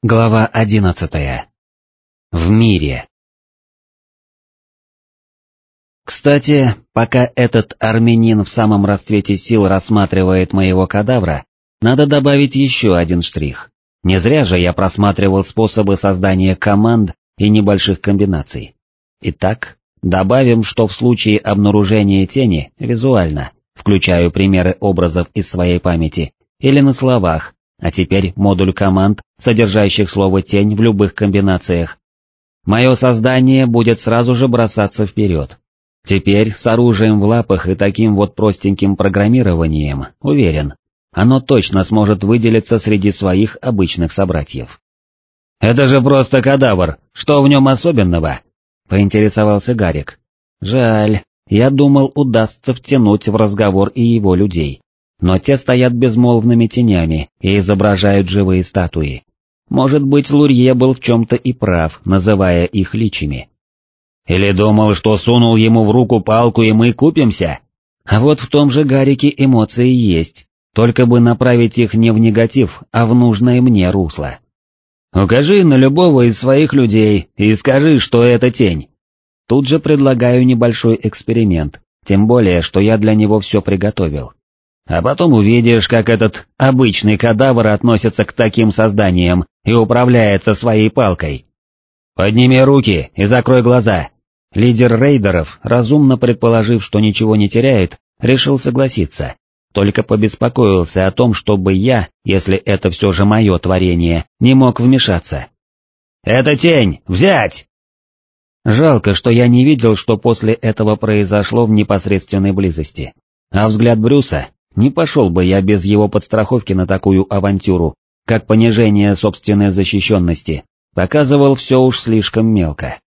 Глава одиннадцатая. В мире. Кстати, пока этот армянин в самом расцвете сил рассматривает моего кадавра, надо добавить еще один штрих. Не зря же я просматривал способы создания команд и небольших комбинаций. Итак, добавим, что в случае обнаружения тени визуально, включаю примеры образов из своей памяти, или на словах, а теперь модуль команд, содержащих слово «тень» в любых комбинациях. Мое создание будет сразу же бросаться вперед. Теперь с оружием в лапах и таким вот простеньким программированием, уверен, оно точно сможет выделиться среди своих обычных собратьев. «Это же просто кадавр, что в нем особенного?» — поинтересовался Гарик. «Жаль, я думал удастся втянуть в разговор и его людей но те стоят безмолвными тенями и изображают живые статуи. Может быть, Лурье был в чем-то и прав, называя их личами. Или думал, что сунул ему в руку палку и мы купимся? А вот в том же Гарике эмоции есть, только бы направить их не в негатив, а в нужное мне русло. Укажи на любого из своих людей и скажи, что это тень. Тут же предлагаю небольшой эксперимент, тем более, что я для него все приготовил. А потом увидишь, как этот обычный кадавр относится к таким созданиям и управляется своей палкой. Подними руки и закрой глаза. Лидер рейдеров, разумно предположив, что ничего не теряет, решил согласиться, только побеспокоился о том, чтобы я, если это все же мое творение, не мог вмешаться. «Это тень! Взять!» Жалко, что я не видел, что после этого произошло в непосредственной близости. А взгляд Брюса, не пошел бы я без его подстраховки на такую авантюру, как понижение собственной защищенности, показывал все уж слишком мелко.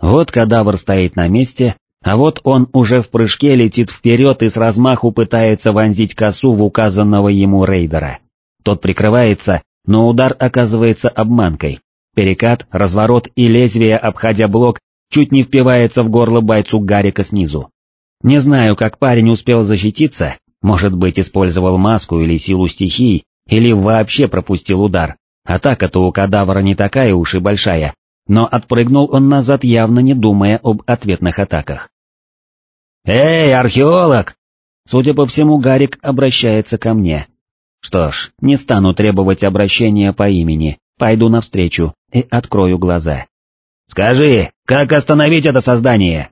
Вот кадавр стоит на месте, а вот он уже в прыжке летит вперед и с размаху пытается вонзить косу в указанного ему рейдера. Тот прикрывается, но удар оказывается обманкой. Перекат, разворот и лезвие, обходя блок, чуть не впивается в горло бойцу Гарика снизу. Не знаю, как парень успел защититься, может быть, использовал маску или силу стихий, или вообще пропустил удар. Атака-то у кадавра не такая уж и большая, но отпрыгнул он назад явно не думая об ответных атаках. «Эй, археолог!» Судя по всему, Гарик обращается ко мне. Что ж, не стану требовать обращения по имени, пойду навстречу и открою глаза. «Скажи, как остановить это создание?»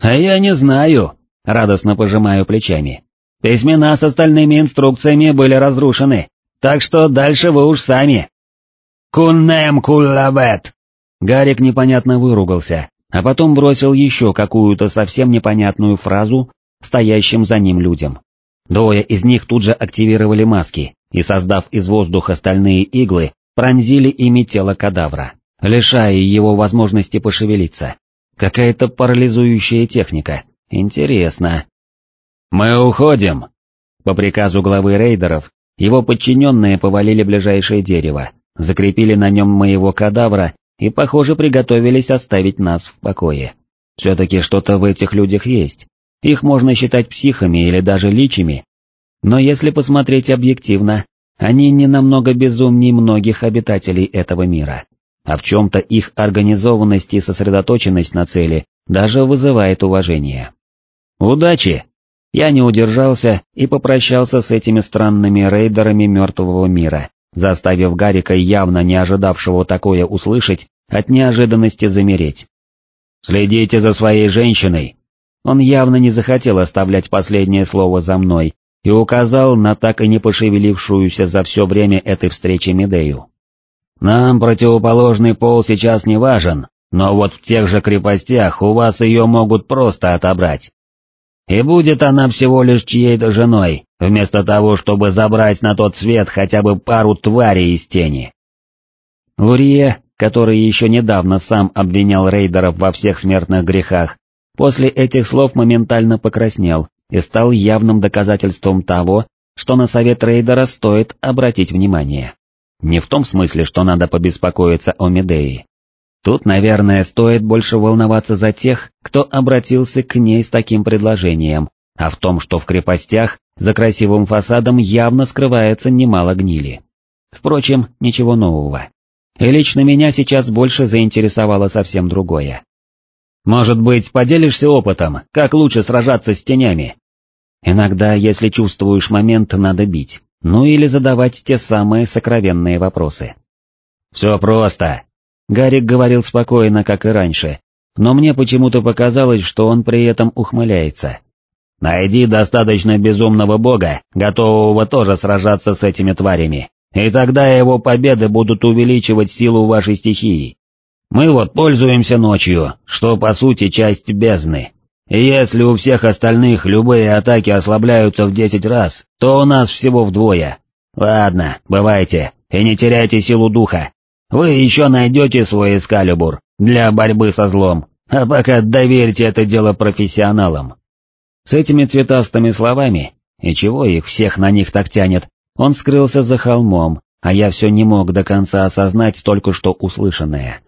«А я не знаю», — радостно пожимаю плечами. Письмена с остальными инструкциями были разрушены, так что дальше вы уж сами. Куннем куллабет! Гарик непонятно выругался, а потом бросил еще какую-то совсем непонятную фразу стоящим за ним людям. Двое из них тут же активировали маски и, создав из воздуха стальные иглы, пронзили ими тело кадавра, лишая его возможности пошевелиться. Какая-то парализующая техника. Интересно. «Мы уходим!» По приказу главы рейдеров, его подчиненные повалили ближайшее дерево, закрепили на нем моего кадавра и, похоже, приготовились оставить нас в покое. Все-таки что-то в этих людях есть. Их можно считать психами или даже личами. Но если посмотреть объективно, они не намного безумнее многих обитателей этого мира. А в чем-то их организованность и сосредоточенность на цели даже вызывает уважение. «Удачи!» Я не удержался и попрощался с этими странными рейдерами мертвого мира, заставив Гарика, явно не ожидавшего такое услышать, от неожиданности замереть. «Следите за своей женщиной!» Он явно не захотел оставлять последнее слово за мной и указал на так и не пошевелившуюся за все время этой встречи Медею. «Нам противоположный пол сейчас не важен, но вот в тех же крепостях у вас ее могут просто отобрать. И будет она всего лишь чьей-то женой, вместо того, чтобы забрать на тот свет хотя бы пару тварей из тени. Лурье, который еще недавно сам обвинял рейдеров во всех смертных грехах, после этих слов моментально покраснел и стал явным доказательством того, что на совет рейдера стоит обратить внимание. Не в том смысле, что надо побеспокоиться о Медеи, Тут, наверное, стоит больше волноваться за тех, кто обратился к ней с таким предложением, а в том, что в крепостях за красивым фасадом явно скрывается немало гнили. Впрочем, ничего нового. И лично меня сейчас больше заинтересовало совсем другое. Может быть, поделишься опытом, как лучше сражаться с тенями? Иногда, если чувствуешь момент, надо бить, ну или задавать те самые сокровенные вопросы. «Все просто», — Гарик говорил спокойно, как и раньше, но мне почему-то показалось, что он при этом ухмыляется. «Найди достаточно безумного бога, готового тоже сражаться с этими тварями, и тогда его победы будут увеличивать силу вашей стихии. Мы вот пользуемся ночью, что по сути часть бездны. Если у всех остальных любые атаки ослабляются в десять раз, то у нас всего вдвое. Ладно, бывайте, и не теряйте силу духа. Вы еще найдете свой эскалибур для борьбы со злом, а пока доверьте это дело профессионалам. С этими цветастыми словами, и чего их всех на них так тянет, он скрылся за холмом, а я все не мог до конца осознать только что услышанное.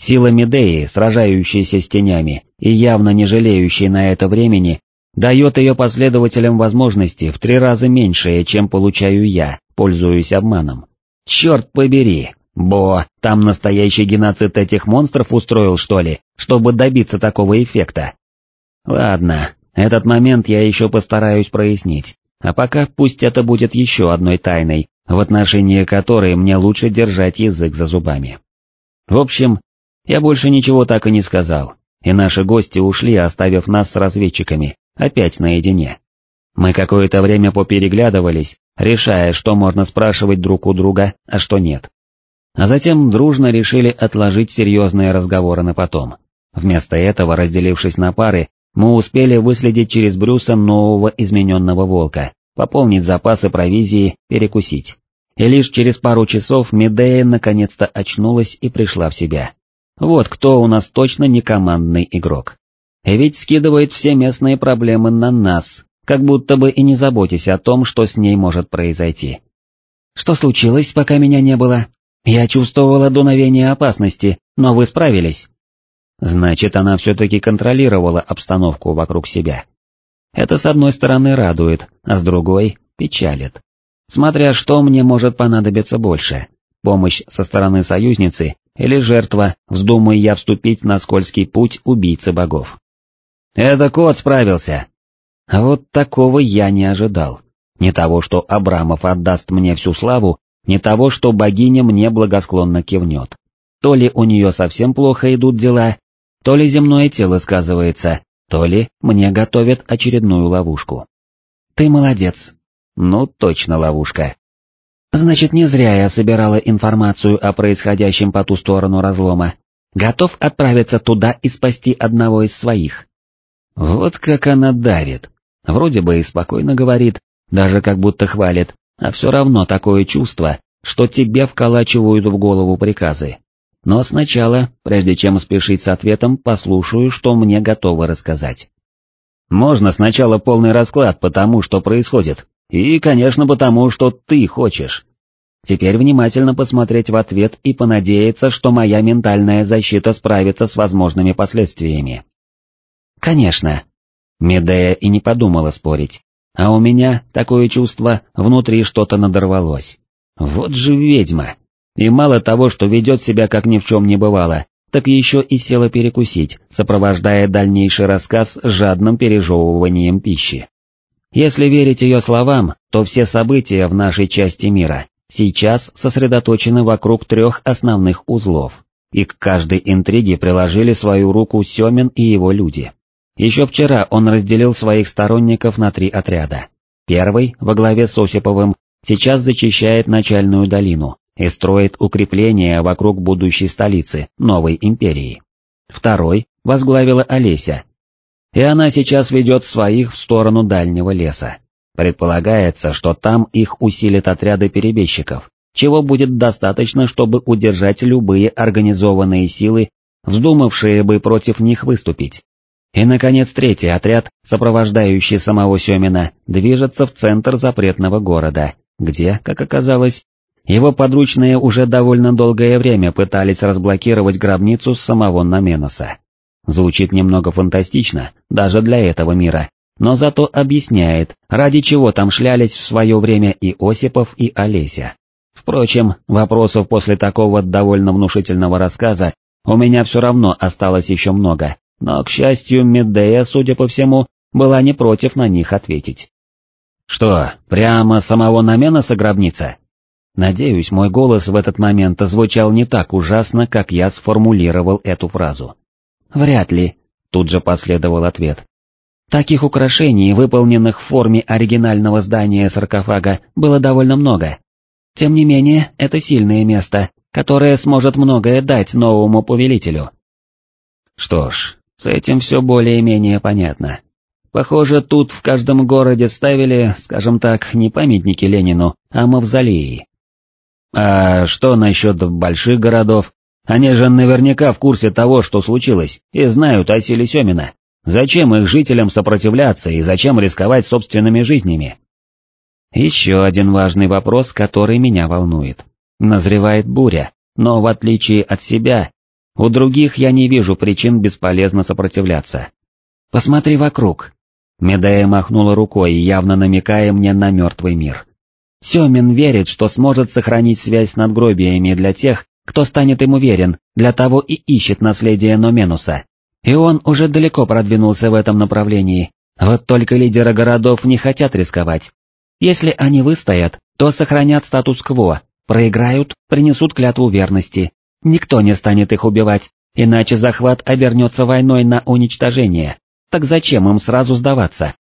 Сила Медеи, сражающаяся с тенями и явно не жалеющая на это времени, дает ее последователям возможности в три раза меньшие, чем получаю я, пользуясь обманом. Черт побери, Бо, там настоящий геноцид этих монстров устроил, что ли, чтобы добиться такого эффекта? Ладно, этот момент я еще постараюсь прояснить, а пока пусть это будет еще одной тайной, в отношении которой мне лучше держать язык за зубами. В общем, я больше ничего так и не сказал, и наши гости ушли, оставив нас с разведчиками, опять наедине. Мы какое-то время попереглядывались, решая, что можно спрашивать друг у друга, а что нет. А затем дружно решили отложить серьезные разговоры на потом. Вместо этого, разделившись на пары, мы успели выследить через Брюса нового измененного волка, пополнить запасы провизии, перекусить. И лишь через пару часов Медея наконец-то очнулась и пришла в себя. Вот кто у нас точно не командный игрок. И ведь скидывает все местные проблемы на нас, как будто бы и не заботясь о том, что с ней может произойти. Что случилось, пока меня не было? Я чувствовала дуновение опасности, но вы справились. Значит, она все-таки контролировала обстановку вокруг себя. Это с одной стороны радует, а с другой печалит. Смотря что мне может понадобиться больше, помощь со стороны союзницы или жертва, вздумай я вступить на скользкий путь убийцы богов. Это кот справился. А вот такого я не ожидал. Не того, что Абрамов отдаст мне всю славу, не того, что богиня мне благосклонно кивнет. То ли у нее совсем плохо идут дела, то ли земное тело сказывается, то ли мне готовят очередную ловушку. Ты молодец. Ну, точно ловушка. Значит, не зря я собирала информацию о происходящем по ту сторону разлома. Готов отправиться туда и спасти одного из своих. Вот как она давит. Вроде бы и спокойно говорит, даже как будто хвалит, а все равно такое чувство, что тебе вколачивают в голову приказы. Но сначала, прежде чем спешить с ответом, послушаю, что мне готовы рассказать. Можно сначала полный расклад по тому, что происходит, и, конечно, потому, что ты хочешь. Теперь внимательно посмотреть в ответ и понадеяться, что моя ментальная защита справится с возможными последствиями. Конечно. Медея и не подумала спорить, а у меня такое чувство, внутри что-то надорвалось. Вот же ведьма. И мало того, что ведет себя как ни в чем не бывало, так еще и села перекусить, сопровождая дальнейший рассказ жадным пережевыванием пищи. Если верить ее словам, то все события в нашей части мира сейчас сосредоточены вокруг трех основных узлов, и к каждой интриге приложили свою руку Семин и его люди. Еще вчера он разделил своих сторонников на три отряда. Первый, во главе с Осиповым, сейчас зачищает начальную долину и строит укрепления вокруг будущей столицы, новой империи. Второй возглавила Олеся, и она сейчас ведет своих в сторону дальнего леса. Предполагается, что там их усилят отряды перебежчиков, чего будет достаточно, чтобы удержать любые организованные силы, вздумавшие бы против них выступить. И, наконец, третий отряд, сопровождающий самого Семина, движется в центр запретного города, где, как оказалось, его подручные уже довольно долгое время пытались разблокировать гробницу самого Наменоса. Звучит немного фантастично, даже для этого мира, но зато объясняет, ради чего там шлялись в свое время и Осипов, и Олеся. Впрочем, вопросов после такого довольно внушительного рассказа у меня все равно осталось еще много, но, к счастью, Медея, судя по всему, была не против на них ответить. «Что, прямо самого Наменоса гробница?» Надеюсь, мой голос в этот момент звучал не так ужасно, как я сформулировал эту фразу. «Вряд ли», — тут же последовал ответ. Таких украшений, выполненных в форме оригинального здания саркофага, было довольно много. Тем не менее, это сильное место, которое сможет многое дать новому повелителю. Что ж, с этим все более-менее понятно. Похоже, тут в каждом городе ставили, скажем так, не памятники Ленину, а мавзолеи. А что насчет больших городов? Они же наверняка в курсе того, что случилось, и знают о силе Семина. Зачем их жителям сопротивляться и зачем рисковать собственными жизнями? Еще один важный вопрос, который меня волнует. Назревает буря, но в отличие от себя, у других я не вижу причин бесполезно сопротивляться. Посмотри вокруг. Медея махнула рукой, явно намекая мне на мертвый мир. Семин верит, что сможет сохранить связь с надгробиями для тех, кто станет ему верен, для того и ищет наследие Номенуса. И он уже далеко продвинулся в этом направлении, вот только лидеры городов не хотят рисковать. Если они выстоят, то сохранят статус-кво, проиграют, принесут клятву верности. Никто не станет их убивать, иначе захват обернется войной на уничтожение. Так зачем им сразу сдаваться?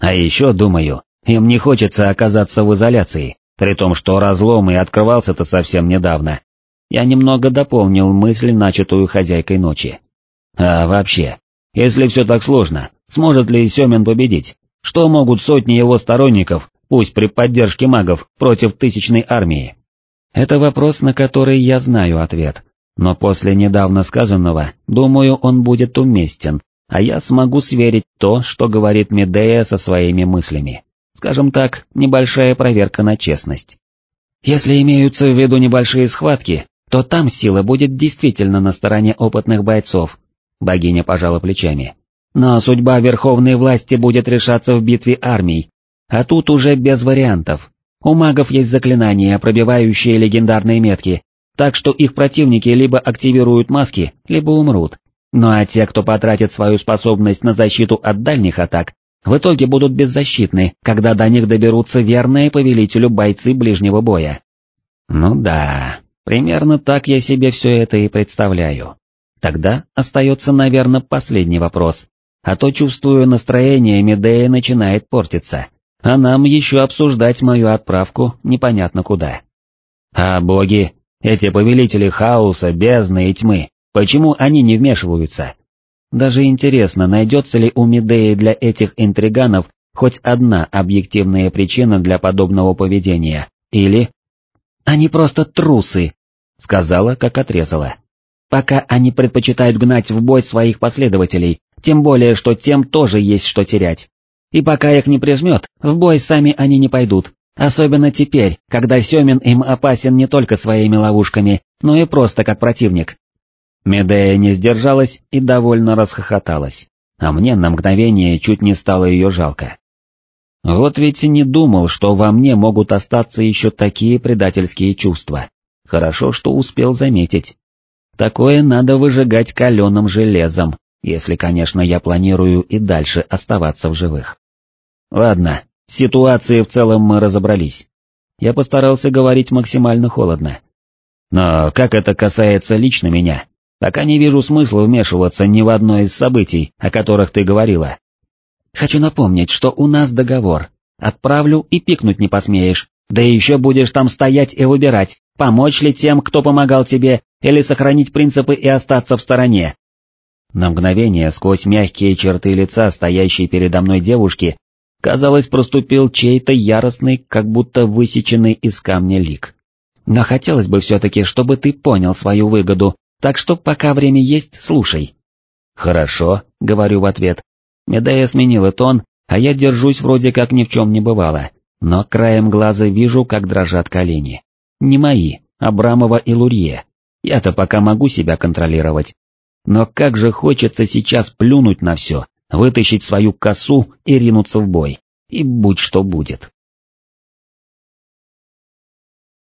А еще, думаю, им не хочется оказаться в изоляции, при том, что разлом и открывался-то совсем недавно. Я немного дополнил мысль, начатую хозяйкой ночи. А вообще, если все так сложно, сможет ли Семин победить? Что могут сотни его сторонников, пусть при поддержке магов, против тысячной армии? Это вопрос, на который я знаю ответ, но после недавно сказанного, думаю, он будет уместен, а я смогу сверить то, что говорит Медея со своими мыслями. Скажем так, небольшая проверка на честность. Если имеются в виду небольшие схватки, то там сила будет действительно на стороне опытных бойцов. Богиня пожала плечами. Но судьба верховной власти будет решаться в битве армий, а тут уже без вариантов. У магов есть заклинания, пробивающие легендарные метки, так что их противники либо активируют маски, либо умрут. Ну а те, кто потратит свою способность на защиту от дальних атак, в итоге будут беззащитны, когда до них доберутся верные повелителю бойцы ближнего боя. Ну да, примерно так я себе все это и представляю. Тогда остается, наверное, последний вопрос. А то, чувствую, настроение Медея начинает портиться, а нам еще обсуждать мою отправку непонятно куда. А боги, эти повелители хаоса, бездны и тьмы, почему они не вмешиваются? Даже интересно, найдется ли у Медеи для этих интриганов хоть одна объективная причина для подобного поведения, или... «Они просто трусы», — сказала, как отрезала. «Пока они предпочитают гнать в бой своих последователей, тем более, что тем тоже есть что терять. И пока их не прижмет, в бой сами они не пойдут, особенно теперь, когда Семин им опасен не только своими ловушками, но и просто как противник. Медея не сдержалась и довольно расхохоталась, а мне на мгновение чуть не стало ее жалко. Вот ведь и не думал, что во мне могут остаться еще такие предательские чувства. Хорошо, что успел заметить. Такое надо выжигать каленым железом, если, конечно, я планирую и дальше оставаться в живых. Ладно, с ситуацией в целом мы разобрались. Я постарался говорить максимально холодно. Но как это касается лично меня, Пока не вижу смысла вмешиваться ни в одно из событий, о которых ты говорила. Хочу напомнить, что у нас договор. Отправлю и пикнуть не посмеешь, да еще будешь там стоять и выбирать, помочь ли тем, кто помогал тебе, или сохранить принципы и остаться в стороне. На мгновение сквозь мягкие черты лица стоящей передо мной девушки, казалось, проступил чей-то яростный, как будто высеченный из камня лик. Но хотелось бы все-таки, чтобы ты понял свою выгоду, так что пока время есть, слушай. Хорошо, говорю в ответ. Медея сменила тон, а я держусь вроде как ни в чем не бывало, но краем глаза вижу, как дрожат колени. Не мои, Абрамова и Лурье. Я-то пока могу себя контролировать. Но как же хочется сейчас плюнуть на все, вытащить свою косу и ринуться в бой. И будь что будет.